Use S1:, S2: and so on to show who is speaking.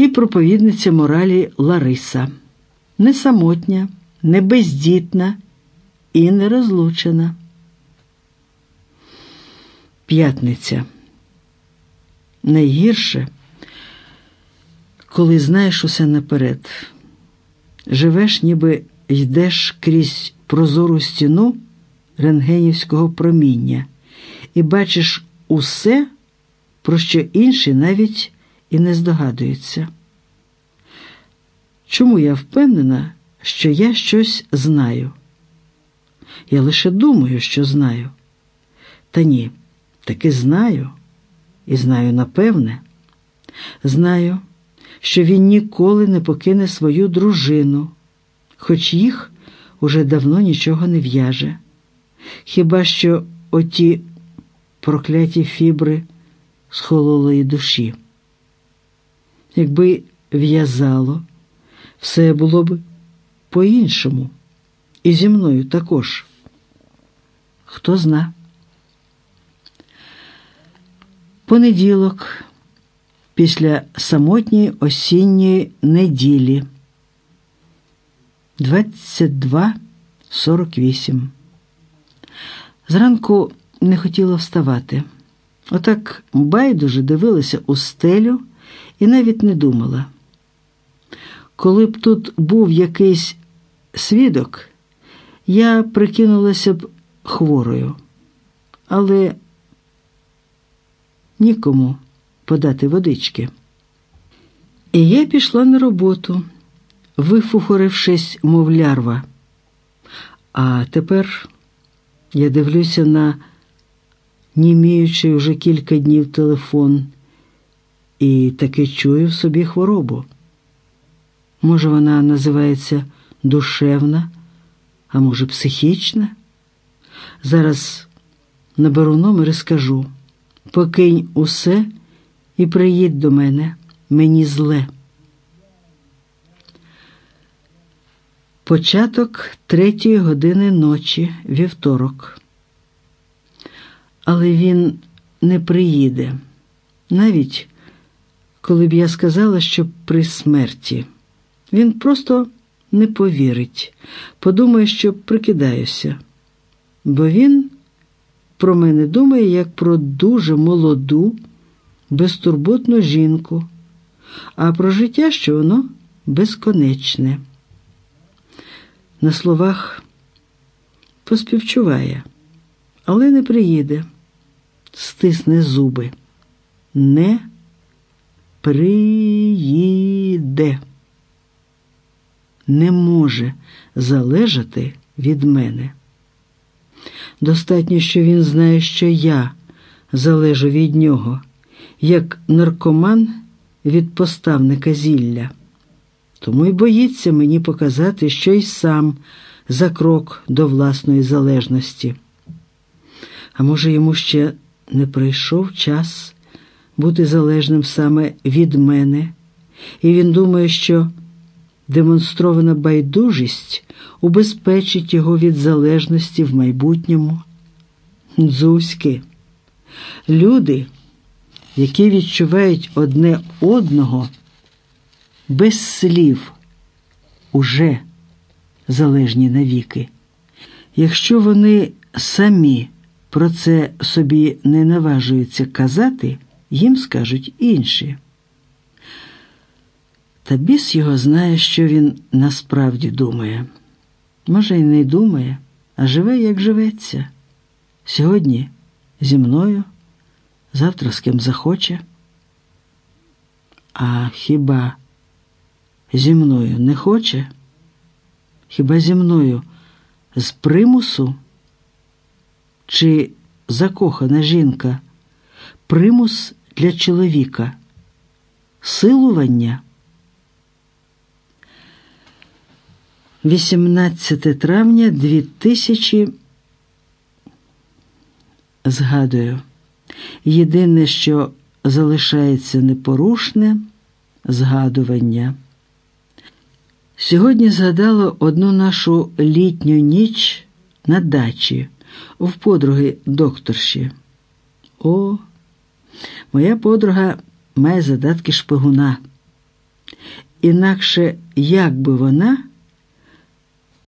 S1: і проповідниця моралі Лариса, не самотня, не бездітна і не розлучена. П'ятниця. Найгірше, коли знаєш усе наперед, живеш, ніби йдеш крізь прозору стіну рентгенівського проміння і бачиш усе, про що інші навіть і не здогадуються. Чому я впевнена, що я щось знаю? Я лише думаю, що знаю. Та ні, таки знаю і знаю напевне. Знаю, що він ніколи не покине свою дружину, хоч їх уже давно нічого не в'яже. Хіба що оті прокляті фібри з хололої душі. Якби в'язало, все було б по-іншому, і зі мною також. Хто зна. Понеділок, після самотньої осінньої неділі 22.48. Зранку не хотіла вставати. Отак байдуже дивилася у стелю і навіть не думала. Коли б тут був якийсь свідок, я прикинулася б хворою, але нікому подати водички. І я пішла на роботу, вифухорившись, мов лярва. А тепер я дивлюся на німіючий уже кілька днів телефон і таки чую в собі хворобу. Може, вона називається душевна, а може, психічна? Зараз наберу номер і скажу покинь усе і приїдь до мене, мені зле. Початок третьої години ночі, вівторок. Але він не приїде, навіть коли б я сказала, що при смерті. Він просто не повірить, подумає, що прикидаюся, бо він про мене думає як про дуже молоду, безтурботну жінку, а про життя, що воно безконечне. На словах поспівчуває, але не приїде, стисне зуби. Не приїде. Не може залежати від мене. Достатньо, що він знає, що я залежу від нього, як наркоман від поставника зілля. Тому й боїться мені показати, що й сам за крок до власної залежності. А може, йому ще не прийшов час бути залежним саме від мене, і він думає, що демонстрована байдужість убезпечить його від залежності в майбутньому. Дзузьки, люди, які відчувають одне одного без слів, уже залежні навіки. Якщо вони самі про це собі не наважуються казати, їм скажуть інші. Та біс його знає, що він насправді думає. Може, й не думає, а живе, як живеться. Сьогодні зі мною, завтра з ким захоче. А хіба зі мною не хоче? Хіба зі мною з примусу? Чи закохана жінка? Примус для чоловіка? Силування? 18 травня 2000 Згадую, єдине, що залишається непорушне згадування. Сьогодні згадала одну нашу літню ніч на дачі в подруги докторші. О, моя подруга має задатки шпигуна. інакше як би вона